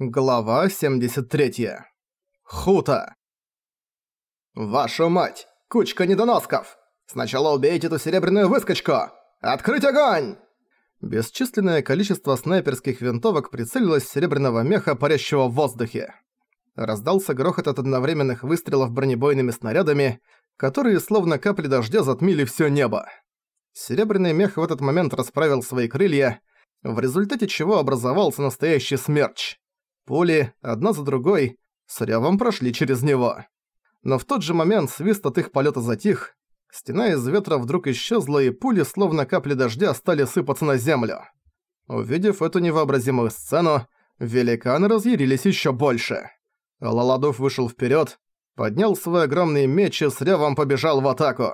Глава 73. Хута. «Вашу мать! Кучка недоносков! Сначала убейте эту серебряную выскочку! Открыть огонь!» Бесчисленное количество снайперских винтовок прицелилось в серебряного меха, парящего в воздухе. Раздался грохот от одновременных выстрелов бронебойными снарядами, которые словно капли дождя затмили всё небо. Серебряный мех в этот момент расправил свои крылья, в результате чего образовался настоящий смерч. Пули, одна за другой, с ревом прошли через него. Но в тот же момент свист от их полета затих, стена из ветра вдруг исчезла, и пули, словно капли дождя, стали сыпаться на землю. Увидев эту невообразимую сцену, великаны разъярились еще больше. Лаладов вышел вперед, поднял свой огромный меч и с ревом побежал в атаку.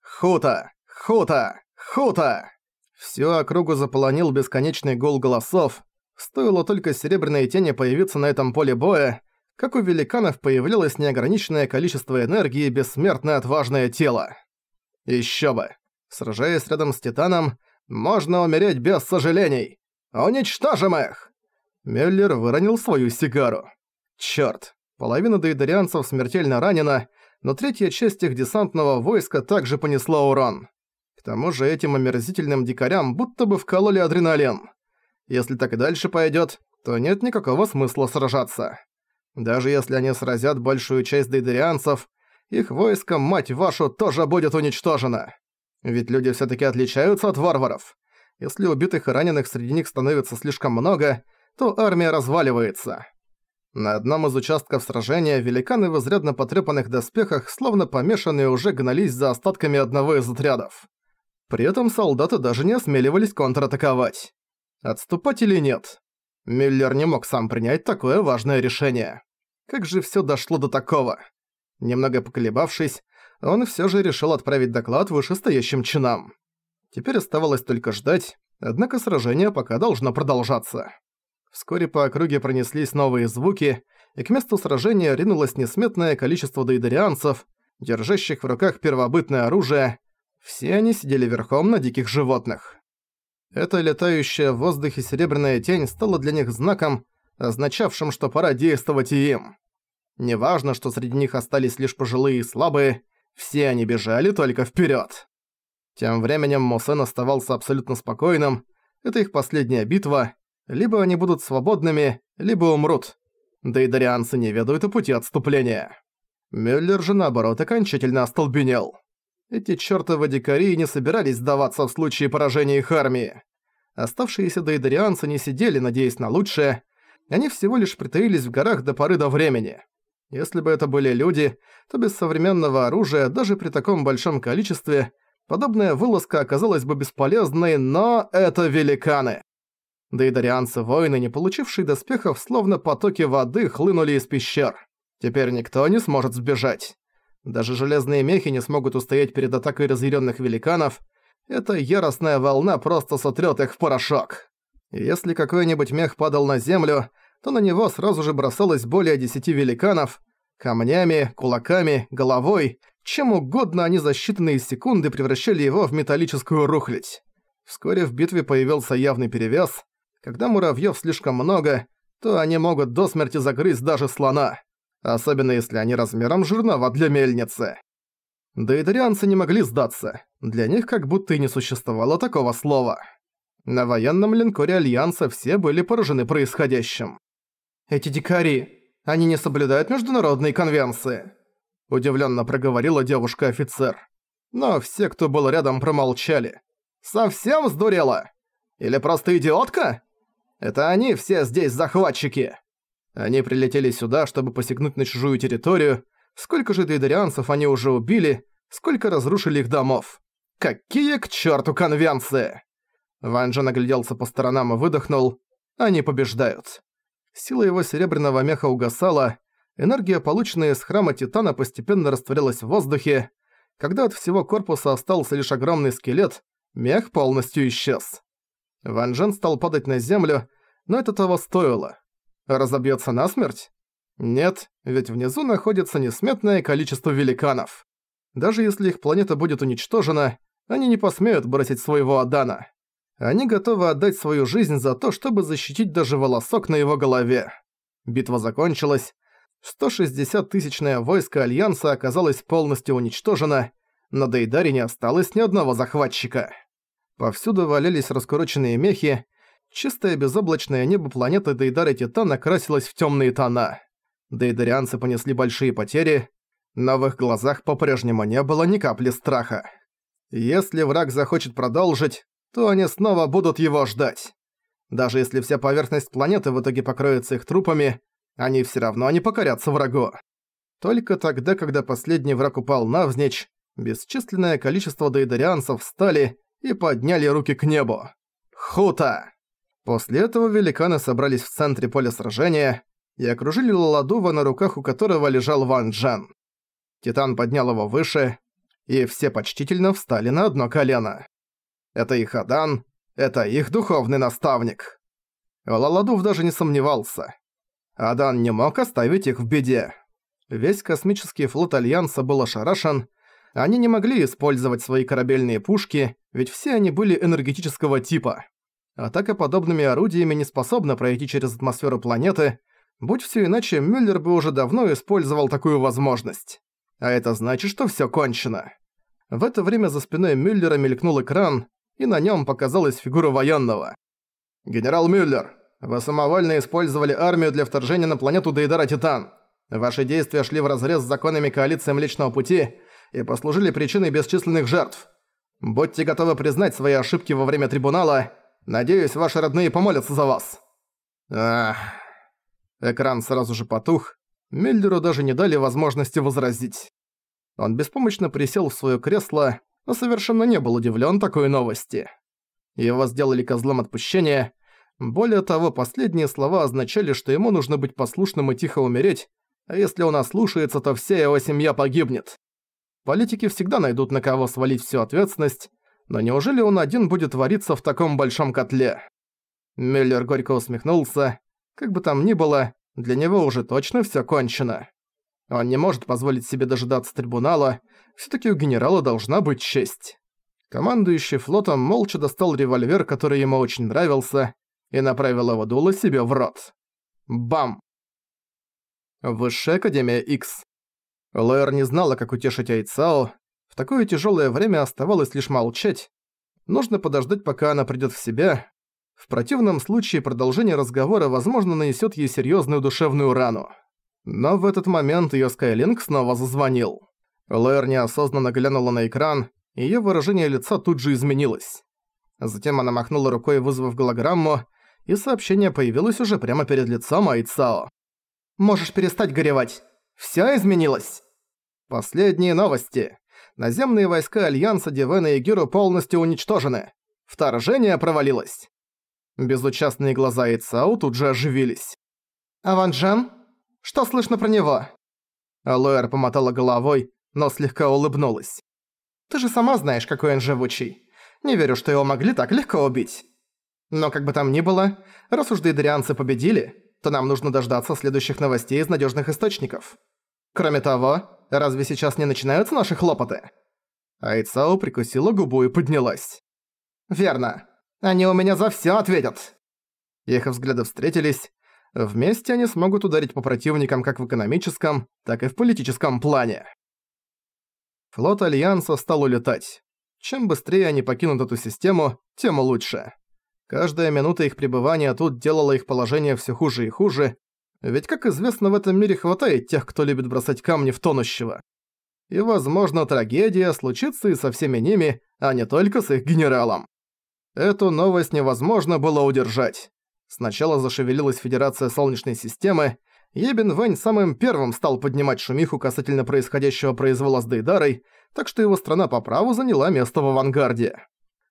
«Хута! Хута! Хута!» Всю округу заполонил бесконечный гул голосов, Стоило только серебряной тени появиться на этом поле боя, как у великанов появлялось неограниченное количество энергии и бессмертное отважное тело. Ещё бы. Сражаясь рядом с Титаном, можно умереть без сожалений. Уничтожим их! Мюллер выронил свою сигару. Чёрт, половина дейдерианцев смертельно ранена, но третья часть их десантного войска также понесла урон. К тому же этим омерзительным дикарям будто бы вкололи адреналин. Если так и дальше пойдет, то нет никакого смысла сражаться. Даже если они сразят большую часть дейдерианцев, их войско, мать вашу, тоже будет уничтожено. Ведь люди все таки отличаются от варваров. Если убитых и раненых среди них становится слишком много, то армия разваливается. На одном из участков сражения великаны в изрядно потрепанных доспехах, словно помешанные, уже гнались за остатками одного из отрядов. При этом солдаты даже не осмеливались контратаковать. Отступать или нет? Мюллер не мог сам принять такое важное решение. Как же всё дошло до такого? Немного поколебавшись, он всё же решил отправить доклад вышестоящим чинам. Теперь оставалось только ждать, однако сражение пока должно продолжаться. Вскоре по округе пронеслись новые звуки, и к месту сражения ринулось несметное количество дейдерианцев, держащих в руках первобытное оружие. Все они сидели верхом на диких животных. Эта летающая в воздухе серебряная тень стала для них знаком, означавшим, что пора действовать и им. Неважно, что среди них остались лишь пожилые и слабые, все они бежали только вперед. Тем временем Мусен оставался абсолютно спокойным. Это их последняя битва. Либо они будут свободными, либо умрут. Да и дарианцы не ведают о пути отступления. Мюллер же наоборот окончательно остолбенел. Эти чертовы дикари не собирались сдаваться в случае поражения их армии. Оставшиеся дейдарианцы не сидели, надеясь на лучшее, они всего лишь притаились в горах до поры до времени. Если бы это были люди, то без современного оружия, даже при таком большом количестве, подобная вылазка оказалась бы бесполезной, но это великаны. Дейдарианцы-воины, не получившие доспехов, словно потоки воды, хлынули из пещер. Теперь никто не сможет сбежать. Даже железные мехи не смогут устоять перед атакой разъяренных великанов. Эта яростная волна просто сотрет их в порошок. если какой-нибудь мех падал на землю, то на него сразу же бросалось более десяти великанов. Камнями, кулаками, головой, чем угодно они за считанные секунды превращали его в металлическую рухлядь. Вскоре в битве появился явный перевес. Когда муравьёв слишком много, то они могут до смерти загрызть даже слона особенно если они размером жирнова для мельницы. Дейдарианцы не могли сдаться, для них как будто и не существовало такого слова. На военном линкоре Альянса все были поражены происходящим. «Эти дикари, они не соблюдают международные конвенции», удивленно проговорила девушка-офицер. Но все, кто был рядом, промолчали. «Совсем сдурела? Или просто идиотка? Это они все здесь захватчики!» Они прилетели сюда, чтобы посягнуть на чужую территорию. Сколько же дейдарианцев они уже убили, сколько разрушили их домов. Какие к черту конвенции! Ван Джен огляделся по сторонам и выдохнул. Они побеждают. Сила его серебряного меха угасала, энергия, полученная из храма Титана, постепенно растворялась в воздухе. Когда от всего корпуса остался лишь огромный скелет, мех полностью исчез. Ван Джен стал падать на землю, но это того стоило. Разобьется насмерть? Нет, ведь внизу находится несметное количество великанов. Даже если их планета будет уничтожена, они не посмеют бросить своего Адана. Они готовы отдать свою жизнь за то, чтобы защитить даже волосок на его голове. Битва закончилась. 160-тысячное войско Альянса оказалось полностью уничтожено, на Дейдаре не осталось ни одного захватчика. Повсюду валялись раскуроченные мехи, чистое безоблачное небо планеты Дейдара Титан окрасилось в темные тона. Дейдарианцы понесли большие потери, но в их глазах по-прежнему не было ни капли страха. Если враг захочет продолжить, то они снова будут его ждать. Даже если вся поверхность планеты в итоге покроется их трупами, они все равно не покорятся врагу. Только тогда, когда последний враг упал навзничь, бесчисленное количество дейдарианцев встали и подняли руки к небу. Хута! После этого великаны собрались в центре поля сражения и окружили Ладува, на руках у которого лежал Ван Джен. Титан поднял его выше, и все почтительно встали на одно колено. Это их Адан, это их духовный наставник. Лаладув даже не сомневался. Адан не мог оставить их в беде. Весь космический флот Альянса был ошарашен, они не могли использовать свои корабельные пушки, ведь все они были энергетического типа. Атака подобными орудиями не способна пройти через атмосферу планеты, будь все иначе, Мюллер бы уже давно использовал такую возможность. А это значит, что всё кончено. В это время за спиной Мюллера мелькнул экран, и на нём показалась фигура военного. «Генерал Мюллер, вы самовольно использовали армию для вторжения на планету Дейдара Титан. Ваши действия шли вразрез с законами коалиции Млечного Пути и послужили причиной бесчисленных жертв. Будьте готовы признать свои ошибки во время трибунала. Надеюсь, ваши родные помолятся за вас». Ах... Экран сразу же потух. Мюллеру даже не дали возможности возразить. Он беспомощно присел в своё кресло но совершенно не был удивлен такой новости. Его сделали козлом отпущения. Более того, последние слова означали, что ему нужно быть послушным и тихо умереть, а если он ослушается, то вся его семья погибнет. Политики всегда найдут на кого свалить всю ответственность, но неужели он один будет вариться в таком большом котле? Мюллер горько усмехнулся. Как бы там ни было, для него уже точно всё кончено. Он не может позволить себе дожидаться трибунала, всё-таки у генерала должна быть честь. Командующий флотом молча достал револьвер, который ему очень нравился, и направил его дуло себе в рот. Бам! Высшая Академия X. Лоэр не знала, как утешить Айцао. В такое тяжёлое время оставалось лишь молчать. Нужно подождать, пока она придёт в себя. В противном случае продолжение разговора, возможно, нанесёт ей серьёзную душевную рану. Но в этот момент её Скайлинг снова зазвонил. Лоэр неосознанно глянула на экран, и её выражение лица тут же изменилось. Затем она махнула рукой, вызвав голограмму, и сообщение появилось уже прямо перед лицом Айцао. «Можешь перестать горевать. Всё изменилось!» Последние новости. Наземные войска Альянса Дивена и Гиру полностью уничтожены. Вторжение провалилось. Безучастные глаза Айцао тут же оживились. «Аванджан?» Что слышно про него?» Алоэр помотала головой, но слегка улыбнулась. «Ты же сама знаешь, какой он живучий. Не верю, что его могли так легко убить. Но как бы там ни было, раз уж дейдерианцы победили, то нам нужно дождаться следующих новостей из надежных источников. Кроме того, разве сейчас не начинаются наши хлопоты?» Айцао прикусила губу и поднялась. «Верно. Они у меня за всё ответят». Их взгляды встретились, Вместе они смогут ударить по противникам как в экономическом, так и в политическом плане. Флот Альянса стал улетать. Чем быстрее они покинут эту систему, тем лучше. Каждая минута их пребывания тут делала их положение все хуже и хуже, ведь, как известно, в этом мире хватает тех, кто любит бросать камни в тонущего. И, возможно, трагедия случится и со всеми ними, а не только с их генералом. Эту новость невозможно было удержать. Сначала зашевелилась Федерация Солнечной системы, Ебин Вэнь самым первым стал поднимать шумиху касательно происходящего произвола с Дейдарой, так что его страна по праву заняла место в авангарде.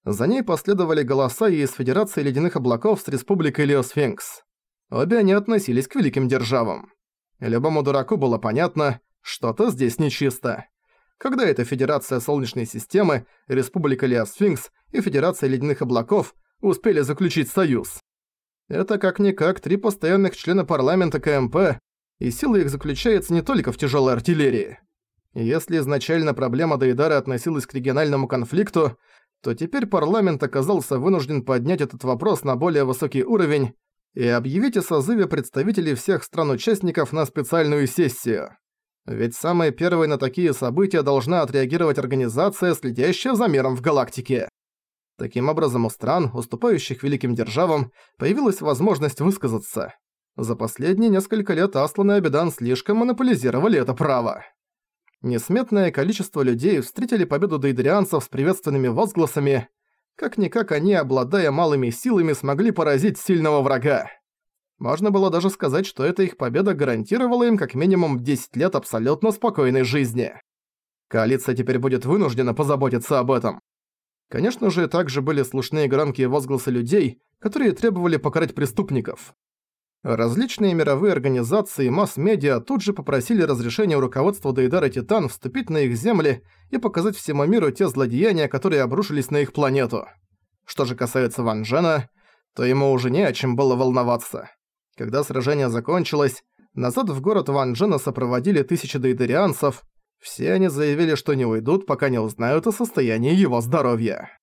За ней последовали голоса и из Федерации Ледяных Облаков с Республикой Леосфинкс. Обе они относились к великим державам. Любому дураку было понятно, что-то здесь нечисто. Когда эта Федерация Солнечной системы, Республика Леосфинкс и Федерация Ледяных Облаков успели заключить союз? Это как-никак три постоянных члена парламента КМП, и сила их заключается не только в тяжелой артиллерии. Если изначально проблема Дейдара относилась к региональному конфликту, то теперь парламент оказался вынужден поднять этот вопрос на более высокий уровень, и объявить о созыве представителей всех стран-участников на специальную сессию. Ведь самой первой на такие события должна отреагировать организация, следящая за миром в галактике. Таким образом, у стран, уступающих великим державам, появилась возможность высказаться. За последние несколько лет Аслан и Абидан слишком монополизировали это право. Несметное количество людей встретили победу дейдерианцев с приветственными возгласами. Как-никак они, обладая малыми силами, смогли поразить сильного врага. Можно было даже сказать, что эта их победа гарантировала им как минимум 10 лет абсолютно спокойной жизни. Коалиция теперь будет вынуждена позаботиться об этом. Конечно же, также были слышны громкие возгласы людей, которые требовали покарать преступников. Различные мировые организации и масс-медиа тут же попросили разрешения у руководства Дейдара Титан вступить на их земли и показать всему миру те злодеяния, которые обрушились на их планету. Что же касается Ван Джена, то ему уже не о чем было волноваться. Когда сражение закончилось, назад в город Ван Джена сопроводили тысячи дейдерианцев, все они заявили, что не уйдут, пока не узнают о состоянии его здоровья.